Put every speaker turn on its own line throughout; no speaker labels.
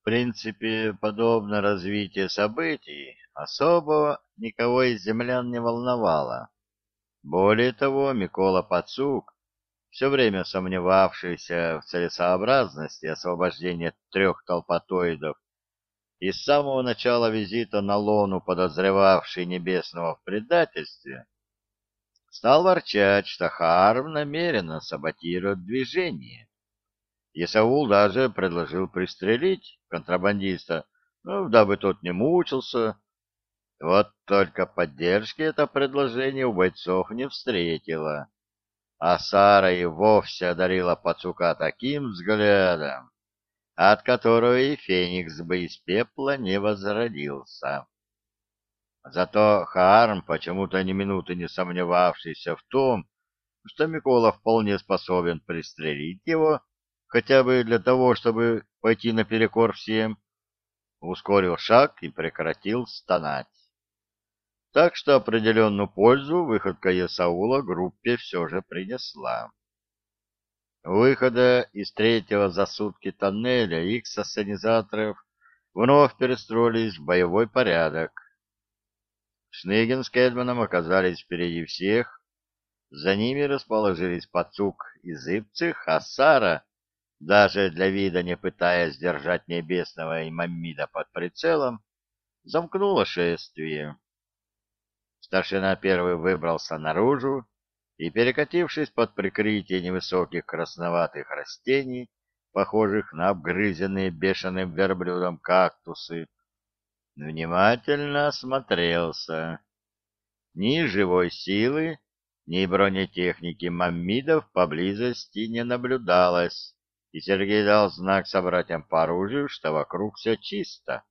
В принципе, подобное развитие событий особо никого из землян не волновало. Более того, Микола Пацук, все время сомневавшийся в целесообразности освобождения трех толпатоидов и с самого начала визита на Лону подозревавший Небесного в предательстве, стал ворчать, что Харм намеренно саботирует движение. Исаул даже предложил пристрелить контрабандиста, ну, дабы тот не мучился. Вот только поддержки это предложение у бойцов не встретило. А Сара и вовсе одарила пацука таким взглядом, от которого и Феникс бы из пепла не возродился. Зато Хаарм, почему-то ни минуты не сомневавшийся в том, что Микола вполне способен пристрелить его, хотя бы для того, чтобы пойти наперекор всем, ускорил шаг и прекратил стонать. Так что определенную пользу выходка Ясаула группе все же принесла. выхода из третьего за сутки тоннеля их сассанизаторов вновь перестроились в боевой порядок. Шныгин с Кэдманом оказались впереди всех, за ними расположились Пацук и Зыбцих, а Сара, даже для вида не пытаясь держать Небесного и Маммида под прицелом, замкнула шествие. Старшина первый выбрался наружу и, перекатившись под прикрытие невысоких красноватых растений, похожих на обгрызенные бешеным верблюдом кактусы, внимательно осмотрелся. Ни живой силы, ни бронетехники маммидов поблизости не наблюдалось, и Сергей дал знак собратьям по оружию, что вокруг все чисто.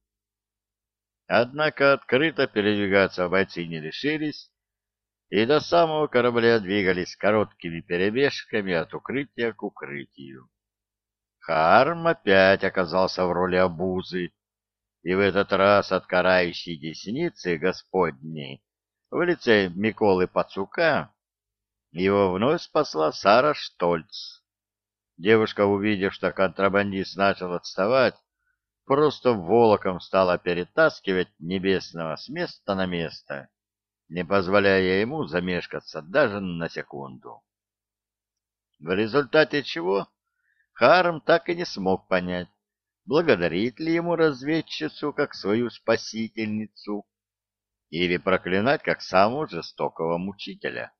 Однако открыто передвигаться бойцы не решились, и до самого корабля двигались короткими перебежками от укрытия к укрытию. Харм опять оказался в роли обузы, и в этот раз от карающей десницы Господней в лице Миколы Пацука его вновь спасла Сара Штольц. Девушка, увидев, что контрабандист начал отставать, просто волоком стала перетаскивать небесного с места на место, не позволяя ему замешкаться даже на секунду. В результате чего Харм так и не смог понять, благодарить ли ему разведчицу как свою спасительницу или проклинать как самого жестокого мучителя.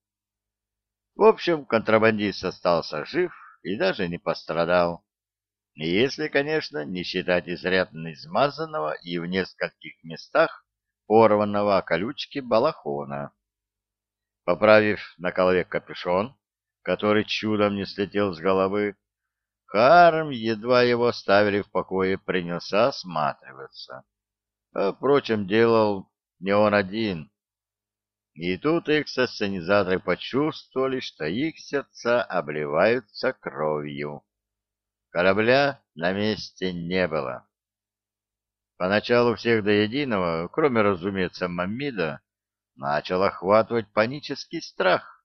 В общем, контрабандист остался жив и даже не пострадал если, конечно, не считать изрядно измазанного и в нескольких местах порванного колючки балахона. Поправив на голове капюшон, который чудом не слетел с головы, Харм, едва его оставили в покое, принялся осматриваться. Впрочем, делал не он один. И тут их сценизаторы почувствовали, что их сердца обливаются кровью. Корабля на месте не было. Поначалу всех до единого, кроме, разумеется, Маммида, начал охватывать панический страх.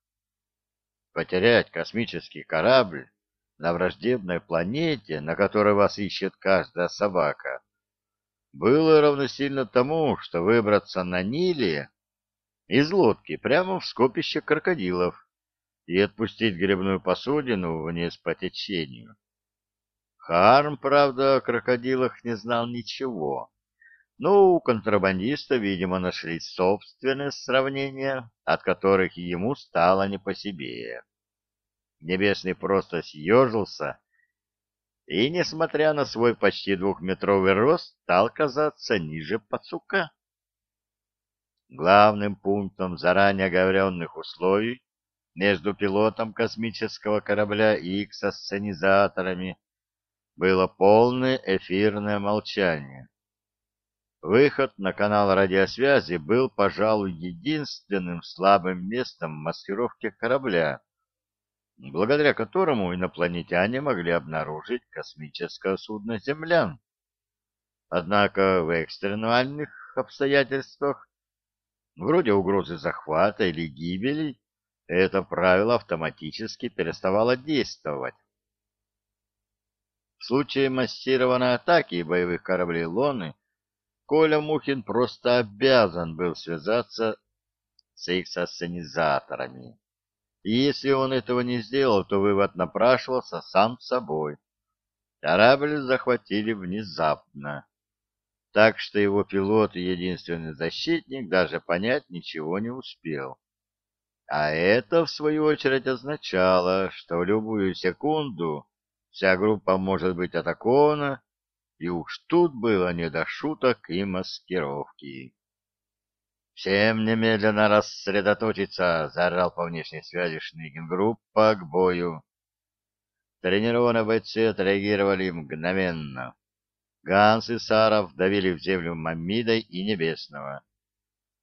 Потерять космический корабль на враждебной планете, на которой вас ищет каждая собака, было равносильно тому, что выбраться на Ниле из лодки прямо в скопище крокодилов и отпустить гребную посудину вниз по течению. Харм, правда, о крокодилах не знал ничего. Но у контрабандиста, видимо, нашлись собственные сравнения, от которых ему стало не по себе. Небесный просто съежился и, несмотря на свой почти двухметровый рост, стал казаться ниже пацука. Главным пунктом заранее оговоренных условий между пилотом космического корабля и их сценизаторами было полное эфирное молчание. Выход на канал радиосвязи был, пожалуй, единственным слабым местом маскировки корабля, благодаря которому инопланетяне могли обнаружить космическое судно землян. Однако в экстремальных обстоятельствах, вроде угрозы захвата или гибели, это правило автоматически переставало действовать. В случае массированной атаки боевых кораблей Лоны Коля Мухин просто обязан был связаться с их ассенизаторами. И если он этого не сделал, то вывод напрашивался сам собой. Корабль захватили внезапно, так что его пилот и единственный защитник даже понять ничего не успел. А это, в свою очередь, означало, что в любую секунду вся группа может быть атакована, и уж тут было не до шуток и маскировки. «Всем немедленно рассредоточиться!» — заорал по внешней связи Шныгин. «Группа к бою!» Тренированные бойцы отреагировали мгновенно. Ганс и Саров давили в землю Мамида и Небесного.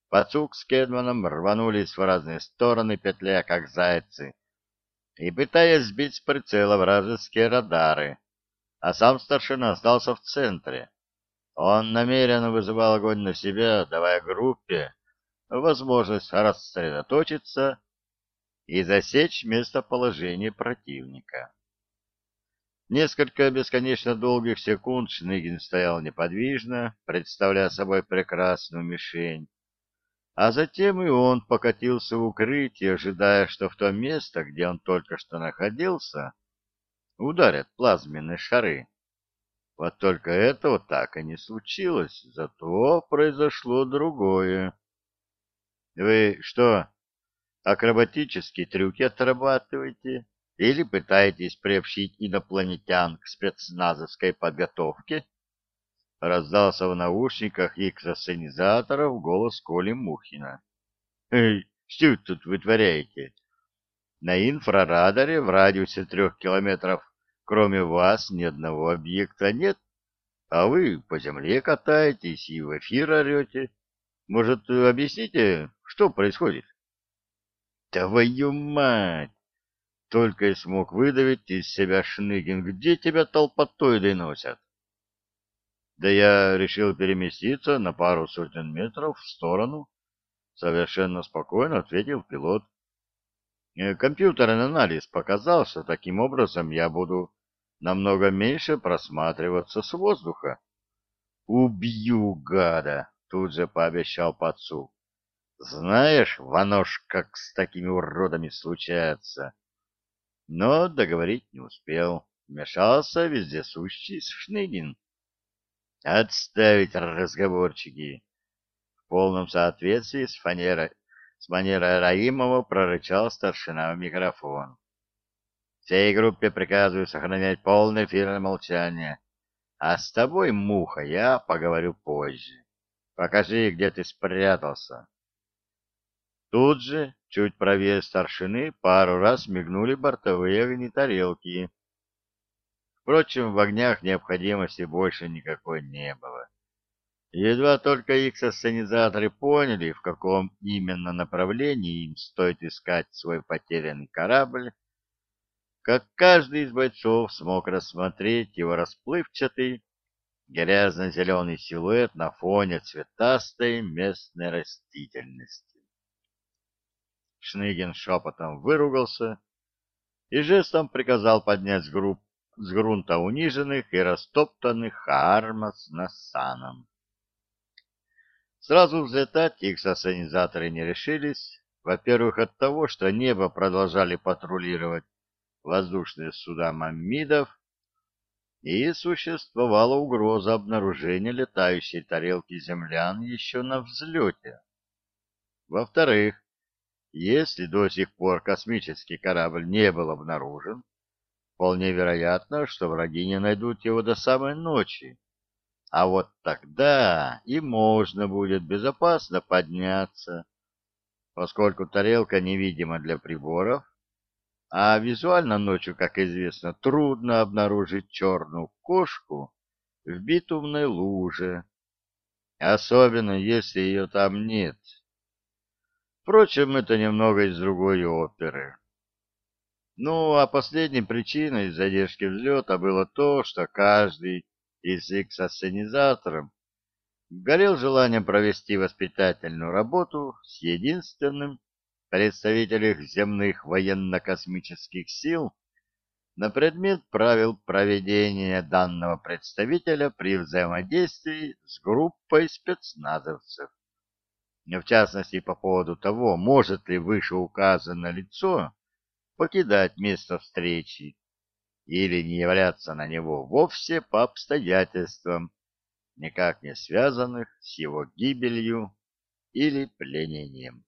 Пацук с Кедманом рванулись в разные стороны, петля как зайцы, и пытаясь сбить с прицела вражеские радары, а сам старшина остался в центре. Он намеренно вызывал огонь на себя, давая группе возможность рассредоточиться и засечь местоположение противника. Несколько бесконечно долгих секунд Шныгин стоял неподвижно, представляя собой прекрасную мишень, а затем и он покатился в укрытие, ожидая, что в то место, где он только что находился, ударят плазменные шары. Вот только этого так и не случилось, зато произошло другое. — Вы что, акробатические трюки отрабатываете? Или пытаетесь приобщить инопланетян к спецназовской подготовке? Раздался в наушниках иксосценизаторов голос Коли Мухина. «Эй, что тут вытворяете? На инфрарадаре в радиусе трех километров кроме вас ни одного объекта нет, а вы по земле катаетесь и в эфир орете. Может, объясните, что происходит?» «Твою мать!» Только и смог выдавить из себя Шныгин. Где тебя толпотоиды носят? Да я решил переместиться на пару сотен метров в сторону. Совершенно спокойно ответил пилот. Э, компьютерный анализ показал, что таким образом я буду намного меньше просматриваться с воздуха. «Убью, гада!» — тут же пообещал Пацу. «Знаешь, Ванош, как с такими уродами случается!» Но договорить не успел. Вмешался вездесущий Шныгин. «Отставить разговорчики!» В полном соответствии с, фанерой, с манерой Раимова прорычал старшина в микрофон. «Всей группе приказываю сохранять полное эфирное молчание. А с тобой, муха, я поговорю позже. Покажи, где ты спрятался». Тут же, чуть правее старшины, пару раз мигнули бортовые огни тарелки. Впрочем, в огнях необходимости больше никакой не было. Едва только их сценизаторы поняли, в каком именно направлении им стоит искать свой потерянный корабль, как каждый из бойцов смог рассмотреть его расплывчатый грязно-зеленый силуэт на фоне цветастой местной растительности. Шныгин шепотом выругался и жестом приказал поднять с, групп, с грунта униженных и растоптанных Хаарма с Нассаном. Сразу взлетать их сассанизаторы не решились, во-первых, от того, что небо продолжали патрулировать воздушные суда маммидов, и существовала угроза обнаружения летающей тарелки землян еще на взлете. Во-вторых, если до сих пор космический корабль не был обнаружен, вполне вероятно, что враги не найдут его до самой ночи. А вот тогда и можно будет безопасно подняться, поскольку тарелка невидима для приборов, а визуально ночью, как известно, трудно обнаружить черную кошку в битумной луже, особенно если ее там нет. Впрочем, это немного из другой оперы. Ну, а последней причиной задержки взлета было то, что каждый из X-ассенизаторов горел желанием провести воспитательную работу с единственным представителем земных военно-космических сил, на предмет правил проведения данного представителя при взаимодействии с группой спецназовцев. В частности, по поводу того, может ли вышеуказанное лицо покидать место встречи или не являться на него вовсе по обстоятельствам, никак не связанных с его гибелью или пленением.